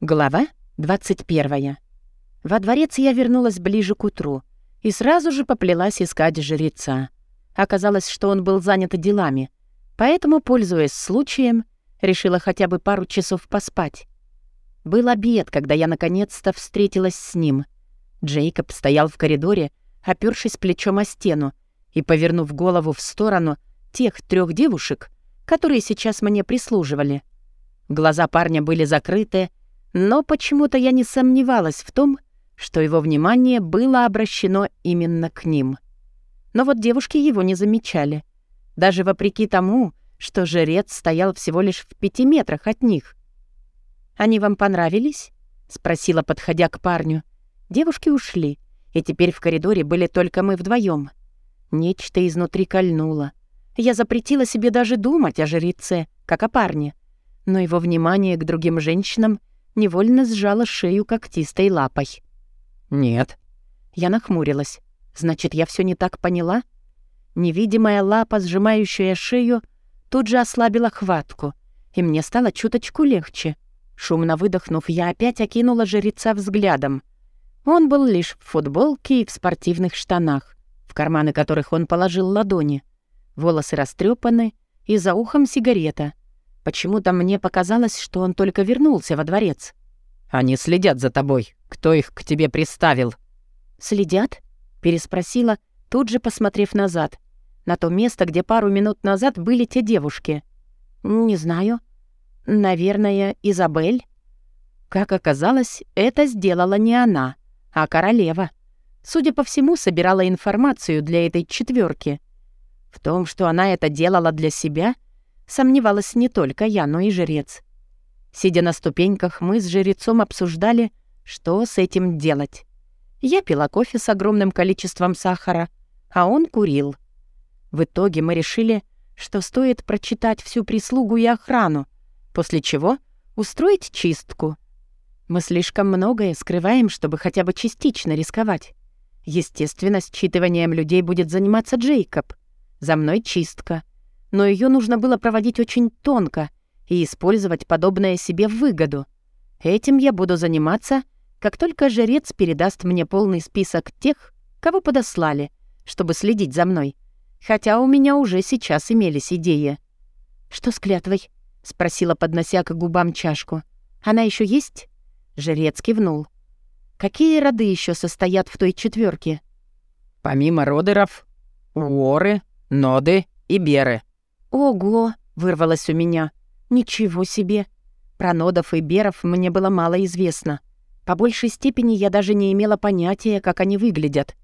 Глава 21. Во дворец я вернулась ближе к утру и сразу же поплелась искать жреца. Оказалось, что он был занят делами, поэтому, пользуясь случаем, решила хотя бы пару часов поспать. Был обед, когда я наконец-то встретилась с ним. Джейкоб стоял в коридоре, опёршись плечом о стену и повернув голову в сторону тех трех девушек, которые сейчас мне прислуживали. Глаза парня были закрыты, но почему-то я не сомневалась в том, что его внимание было обращено именно к ним. Но вот девушки его не замечали. Даже вопреки тому, что жрец стоял всего лишь в пяти метрах от них. «Они вам понравились?» — спросила, подходя к парню. Девушки ушли, и теперь в коридоре были только мы вдвоем. Нечто изнутри кольнуло. Я запретила себе даже думать о жреце, как о парне. Но его внимание к другим женщинам невольно сжала шею когтистой лапой. «Нет». Я нахмурилась. «Значит, я все не так поняла?» Невидимая лапа, сжимающая шею, тут же ослабила хватку, и мне стало чуточку легче. Шумно выдохнув, я опять окинула жреца взглядом. Он был лишь в футболке и в спортивных штанах, в карманы которых он положил ладони. Волосы растрепаны, и за ухом сигарета. Почему-то мне показалось, что он только вернулся во дворец. «Они следят за тобой. Кто их к тебе приставил?» «Следят?» — переспросила, тут же посмотрев назад. На то место, где пару минут назад были те девушки. «Не знаю. Наверное, Изабель?» Как оказалось, это сделала не она, а королева. Судя по всему, собирала информацию для этой четверки. В том, что она это делала для себя — Сомневалась не только я, но и жрец. Сидя на ступеньках, мы с жрецом обсуждали, что с этим делать. Я пила кофе с огромным количеством сахара, а он курил. В итоге мы решили, что стоит прочитать всю прислугу и охрану, после чего устроить чистку. Мы слишком многое скрываем, чтобы хотя бы частично рисковать. Естественно, считыванием людей будет заниматься Джейкоб. За мной чистка но ее нужно было проводить очень тонко и использовать подобное себе в выгоду. Этим я буду заниматься, как только жрец передаст мне полный список тех, кого подослали, чтобы следить за мной. Хотя у меня уже сейчас имелись идеи. «Что с клятвой?» — спросила, поднося к губам чашку. «Она еще есть?» Жрец кивнул. «Какие роды еще состоят в той четверке? «Помимо родеров, уоры, ноды и беры», «Ого!» — вырвалось у меня. «Ничего себе!» Про нодов и беров мне было мало известно. По большей степени я даже не имела понятия, как они выглядят.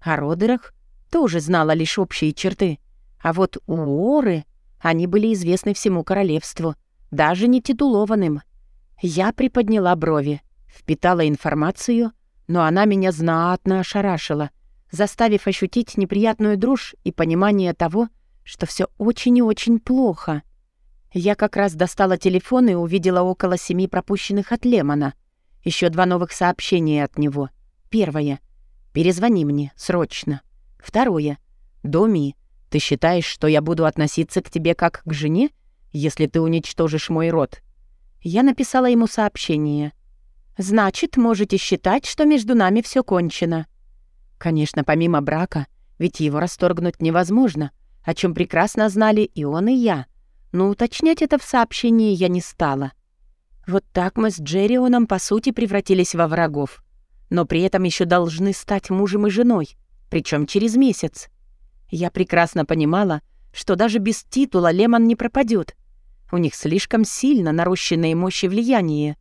О родерах тоже знала лишь общие черты. А вот уоры, они были известны всему королевству, даже не титулованным. Я приподняла брови, впитала информацию, но она меня знатно ошарашила, заставив ощутить неприятную дрожь и понимание того, что все очень и очень плохо. Я как раз достала телефон и увидела около семи пропущенных от Лемона. Еще два новых сообщения от него. Первое. «Перезвони мне, срочно». Второе. «Доми, ты считаешь, что я буду относиться к тебе как к жене, если ты уничтожишь мой род?» Я написала ему сообщение. «Значит, можете считать, что между нами все кончено». Конечно, помимо брака, ведь его расторгнуть невозможно — о чем прекрасно знали и он, и я. Но уточнять это в сообщении я не стала. Вот так мы с Джеррионом, по сути, превратились во врагов. Но при этом еще должны стать мужем и женой, причем через месяц. Я прекрасно понимала, что даже без титула Лемон не пропадет. У них слишком сильно нарощенные мощи влияния.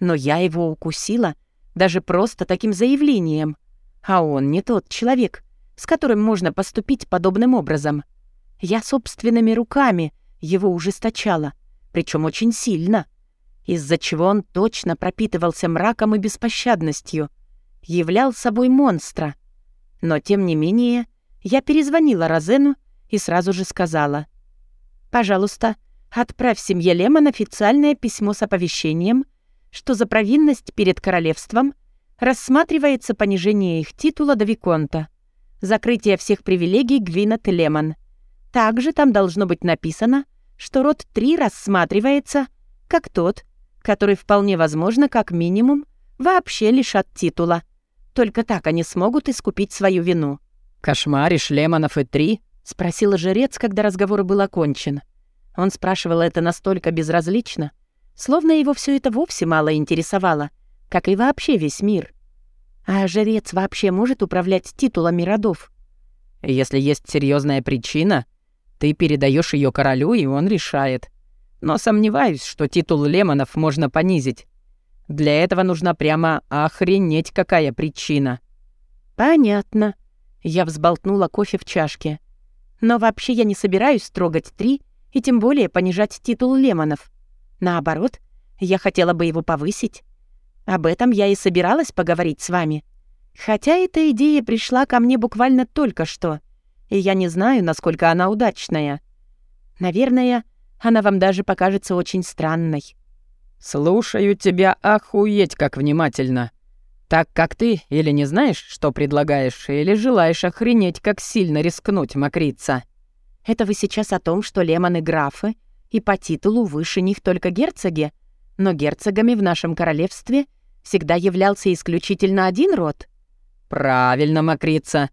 Но я его укусила даже просто таким заявлением. А он не тот человек, с которым можно поступить подобным образом. Я собственными руками его ужесточала, причем очень сильно, из-за чего он точно пропитывался мраком и беспощадностью, являл собой монстра. Но, тем не менее, я перезвонила Розену и сразу же сказала, «Пожалуйста, отправь семье Лемон официальное письмо с оповещением, что за провинность перед королевством рассматривается понижение их титула до Виконта закрытие всех привилегий Гвинет Лемон. Также там должно быть написано, что род 3 рассматривается как тот, который вполне возможно, как минимум, вообще лишат титула. Только так они смогут искупить свою вину. «Кошмаришь Лемонов и три?» — спросил жрец, когда разговор был окончен. Он спрашивал это настолько безразлично, словно его все это вовсе мало интересовало, как и вообще весь мир. А жрец вообще может управлять титулами родов? Если есть серьезная причина, ты передаешь ее королю, и он решает. Но сомневаюсь, что титул Лемонов можно понизить. Для этого нужна прямо охренеть какая причина. Понятно. Я взболтнула кофе в чашке. Но вообще я не собираюсь трогать три и тем более понижать титул Лемонов. Наоборот, я хотела бы его повысить. Об этом я и собиралась поговорить с вами. Хотя эта идея пришла ко мне буквально только что, и я не знаю, насколько она удачная. Наверное, она вам даже покажется очень странной. «Слушаю тебя охуеть как внимательно. Так как ты или не знаешь, что предлагаешь, или желаешь охренеть, как сильно рискнуть, мокрица?» Это вы сейчас о том, что лемоны графы, и по титулу выше них только герцоги, но герцогами в нашем королевстве всегда являлся исключительно один род? Правильно, мокрица.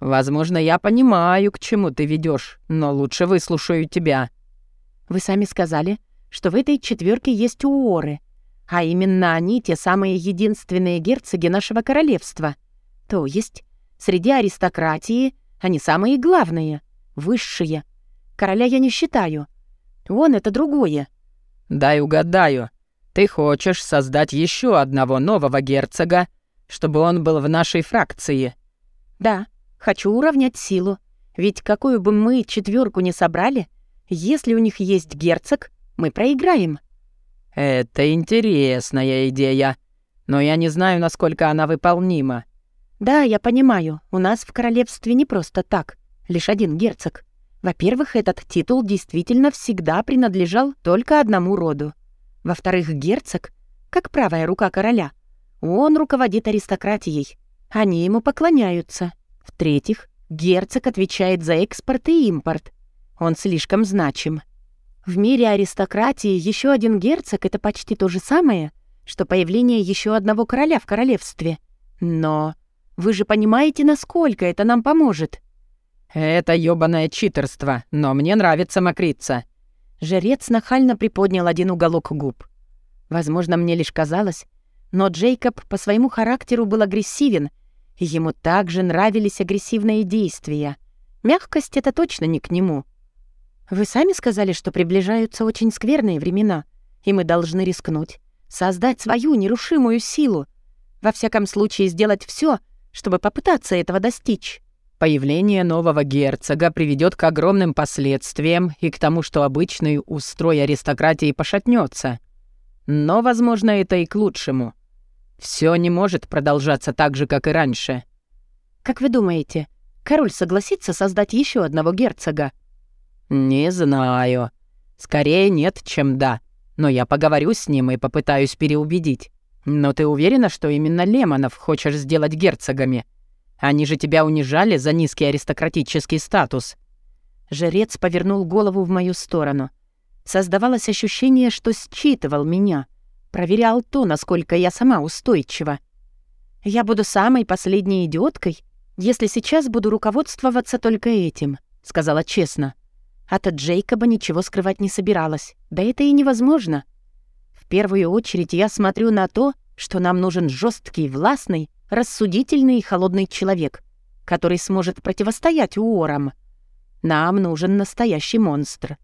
Возможно, я понимаю, к чему ты ведешь, но лучше выслушаю тебя. Вы сами сказали, что в этой четверке есть уоры, а именно они те самые единственные герцоги нашего королевства. То есть, среди аристократии они самые главные — высшие. Короля я не считаю. Он — это другое. «Дай угадаю. Ты хочешь создать еще одного нового герцога, чтобы он был в нашей фракции?» «Да, хочу уравнять силу. Ведь какую бы мы четверку не собрали, если у них есть герцог, мы проиграем». «Это интересная идея, но я не знаю, насколько она выполнима». «Да, я понимаю, у нас в королевстве не просто так лишь один герцог. Во-первых, этот титул действительно всегда принадлежал только одному роду. Во-вторых, герцог, как правая рука короля, он руководит аристократией. Они ему поклоняются. В-третьих, герцог отвечает за экспорт и импорт. Он слишком значим. В мире аристократии еще один герцог — это почти то же самое, что появление еще одного короля в королевстве. Но вы же понимаете, насколько это нам поможет. «Это ёбаное читерство, но мне нравится мокрица». Жрец нахально приподнял один уголок губ. Возможно, мне лишь казалось, но Джейкоб по своему характеру был агрессивен, и ему также нравились агрессивные действия. Мягкость — это точно не к нему. Вы сами сказали, что приближаются очень скверные времена, и мы должны рискнуть, создать свою нерушимую силу, во всяком случае сделать все, чтобы попытаться этого достичь. Появление нового герцога приведет к огромным последствиям и к тому, что обычный устрой аристократии пошатнется. Но, возможно, это и к лучшему. Все не может продолжаться так же, как и раньше. Как вы думаете, король согласится создать еще одного герцога? Не знаю. Скорее нет, чем да. Но я поговорю с ним и попытаюсь переубедить. Но ты уверена, что именно Лемонов хочешь сделать герцогами? — они же тебя унижали за низкий аристократический статус». Жрец повернул голову в мою сторону. Создавалось ощущение, что считывал меня. Проверял то, насколько я сама устойчива. Я буду самой последней идиоткой, если сейчас буду руководствоваться только этим, сказала честно. От Джейкоба ничего скрывать не собиралась. Да это и невозможно. В первую очередь я смотрю на то, что нам нужен жесткий, властный, рассудительный и холодный человек, который сможет противостоять Уорам. Нам нужен настоящий монстр.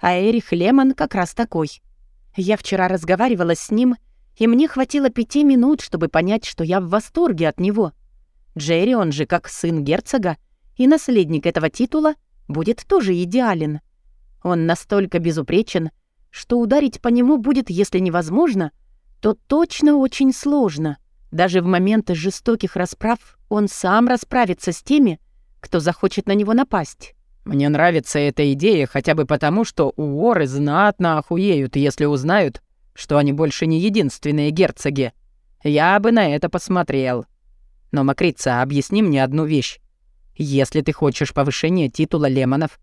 А Эрих Лемон как раз такой. Я вчера разговаривала с ним, и мне хватило пяти минут, чтобы понять, что я в восторге от него. Джерри, он же как сын герцога, и наследник этого титула, будет тоже идеален. Он настолько безупречен, что ударить по нему будет, если невозможно, то точно очень сложно — даже в моменты жестоких расправ он сам расправится с теми, кто захочет на него напасть. Мне нравится эта идея хотя бы потому, что уоры знатно охуеют, если узнают, что они больше не единственные герцоги. Я бы на это посмотрел. Но, Макрица, объясни мне одну вещь. Если ты хочешь повышения титула Лемонов,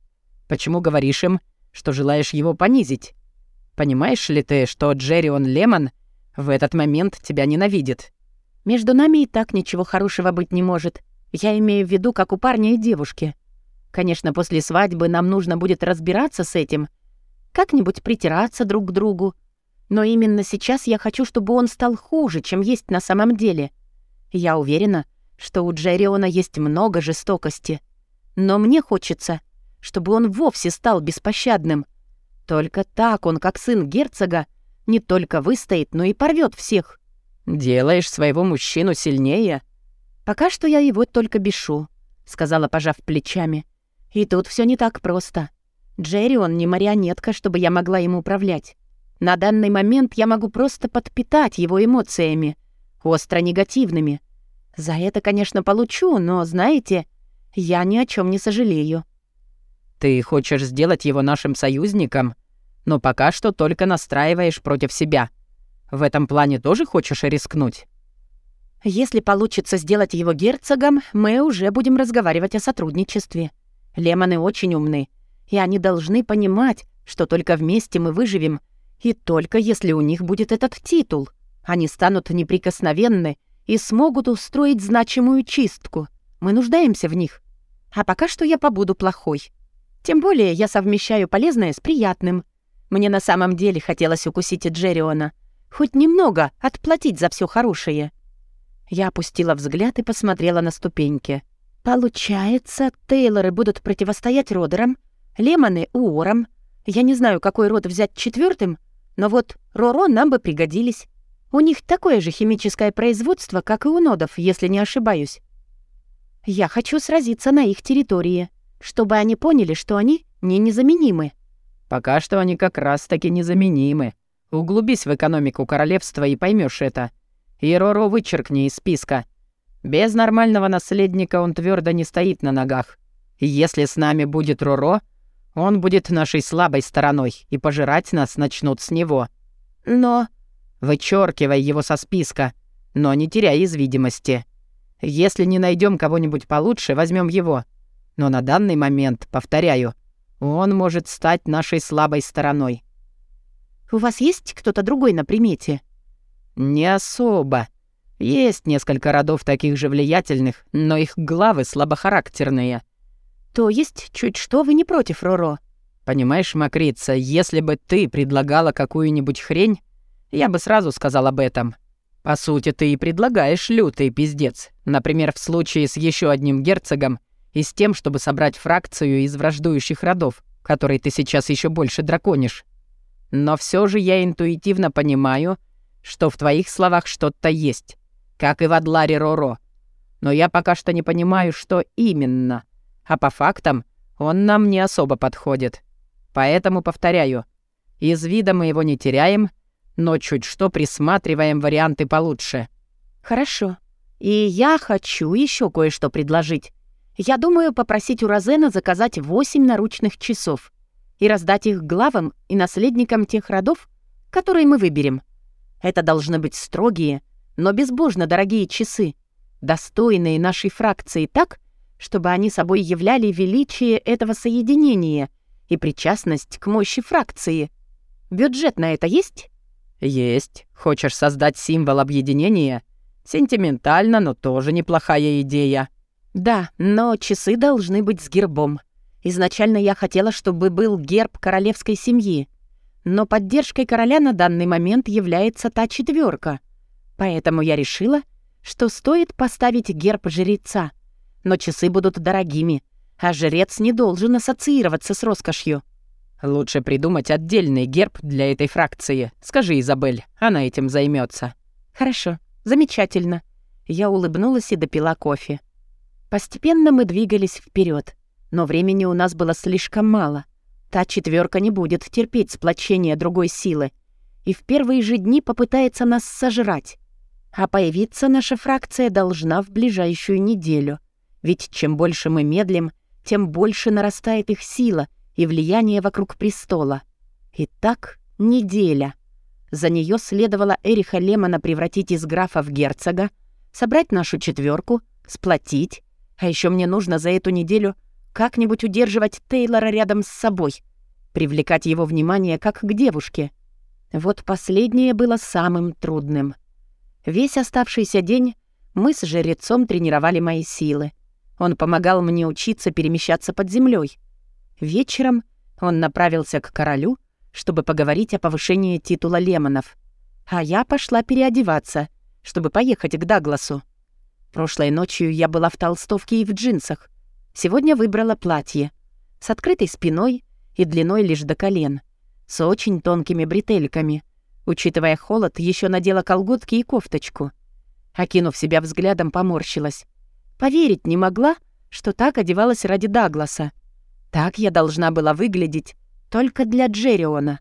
почему говоришь им, что желаешь его понизить? Понимаешь ли ты, что Джеррион Лемон в этот момент тебя ненавидит?» «Между нами и так ничего хорошего быть не может. Я имею в виду, как у парня и девушки. Конечно, после свадьбы нам нужно будет разбираться с этим, как-нибудь притираться друг к другу. Но именно сейчас я хочу, чтобы он стал хуже, чем есть на самом деле. Я уверена, что у Джериона есть много жестокости. Но мне хочется, чтобы он вовсе стал беспощадным. Только так он, как сын герцога, не только выстоит, но и порвет всех. «Делаешь своего мужчину сильнее?» «Пока что я его только бешу», — сказала, пожав плечами. «И тут все не так просто. Джерри он не марионетка, чтобы я могла им управлять. На данный момент я могу просто подпитать его эмоциями, остро негативными. За это, конечно, получу, но, знаете, я ни о чем не сожалею. Ты хочешь сделать его нашим союзником, но пока что только настраиваешь против себя. В этом плане тоже хочешь рискнуть? Если получится сделать его герцогом, мы уже будем разговаривать о сотрудничестве. Лемоны очень умны, и они должны понимать, что только вместе мы выживем, и только если у них будет этот титул. Они станут неприкосновенны и смогут устроить значимую чистку. Мы нуждаемся в них. А пока что я побуду плохой. Тем более я совмещаю полезное с приятным. Мне на самом деле хотелось укусить Джерриона. Хоть немного отплатить за все хорошее. Я опустила взгляд и посмотрела на ступеньки. Получается, Тейлоры будут противостоять Родерам, Лемоны — Уорам. Я не знаю, какой род взять четвертым, но вот Роро нам бы пригодились. У них такое же химическое производство, как и у нодов, если не ошибаюсь. Я хочу сразиться на их территории, чтобы они поняли, что они не незаменимы. Пока что они как раз-таки незаменимы. Углубись в экономику королевства и поймешь это. И Роро вычеркни из списка. Без нормального наследника он твердо не стоит на ногах. Если с нами будет Роро, он будет нашей слабой стороной, и пожирать нас начнут с него. Но... Вычеркивай его со списка, но не теряй из видимости. Если не найдем кого-нибудь получше, возьмем его. Но на данный момент, повторяю, он может стать нашей слабой стороной. У вас есть кто-то другой на примете? Не особо. Есть несколько родов таких же влиятельных, но их главы слабохарактерные. То есть, чуть что, вы не против Роро? Понимаешь, Макрица, если бы ты предлагала какую-нибудь хрень, я бы сразу сказал об этом. По сути, ты и предлагаешь лютый пиздец. Например, в случае с еще одним герцогом и с тем, чтобы собрать фракцию из враждующих родов, который ты сейчас еще больше драконишь. Но все же я интуитивно понимаю, что в твоих словах что-то есть, как и в Адларе Роро. Но я пока что не понимаю, что именно — а по фактам он нам не особо подходит. Поэтому повторяю, из вида мы его не теряем, но чуть что присматриваем варианты получше. Хорошо. И я хочу еще кое-что предложить. Я думаю попросить у Розена заказать восемь наручных часов и раздать их главам и наследникам тех родов, которые мы выберем. Это должны быть строгие, но безбожно дорогие часы, достойные нашей фракции так, чтобы они собой являли величие этого соединения и причастность к мощи фракции. Бюджет на это есть? Есть. Хочешь создать символ объединения? Сентиментально, но тоже неплохая идея. Да, но часы должны быть с гербом. Изначально я хотела, чтобы был герб королевской семьи. Но поддержкой короля на данный момент является та четверка. Поэтому я решила, что стоит поставить герб жреца — но часы будут дорогими, а жрец не должен ассоциироваться с роскошью. Лучше придумать отдельный герб для этой фракции. Скажи, Изабель, она этим займется. Хорошо, замечательно. Я улыбнулась и допила кофе. Постепенно мы двигались вперед, но времени у нас было слишком мало. Та четверка не будет терпеть сплочение другой силы и в первые же дни попытается нас сожрать. А появиться наша фракция должна в ближайшую неделю — ведь чем больше мы медлим, тем больше нарастает их сила и влияние вокруг престола. Итак, неделя. За нее следовало Эриха Лемона превратить из графа в герцога, собрать нашу четверку, сплотить. А еще мне нужно за эту неделю как-нибудь удерживать Тейлора рядом с собой, привлекать его внимание как к девушке. Вот последнее было самым трудным. Весь оставшийся день мы с жрецом тренировали мои силы. Он помогал мне учиться перемещаться под землей. Вечером он направился к королю, чтобы поговорить о повышении титула Лемонов. А я пошла переодеваться, чтобы поехать к Дагласу. Прошлой ночью я была в толстовке и в джинсах. Сегодня выбрала платье. С открытой спиной и длиной лишь до колен. С очень тонкими бретельками. Учитывая холод, еще надела колготки и кофточку. Окинув себя взглядом, поморщилась. Поверить не могла, что так одевалась ради Дагласа. Так я должна была выглядеть только для Джерриона.